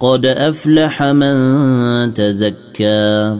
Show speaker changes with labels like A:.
A: قد افلح من تزكى